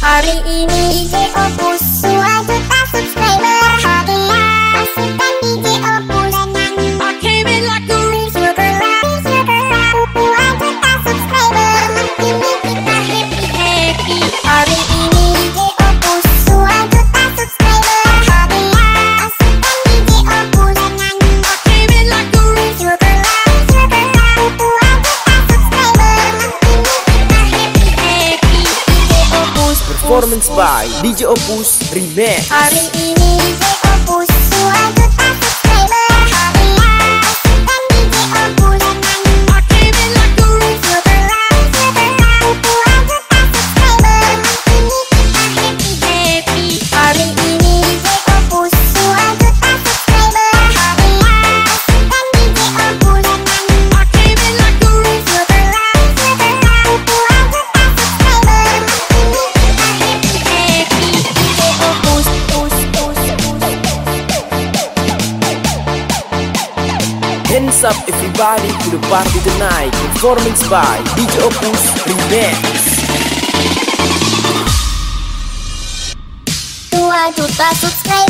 Hari ini ide opus suatu performance by DJ Opus Remix. Hari ini up everybody to the party tonight. Performance by DJ Opus Remix. 2 juta subscribe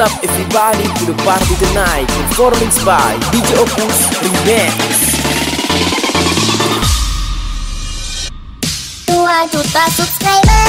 Up everybody to the party tonight. Performance by DJ Opus Remax Dua juta subscriber.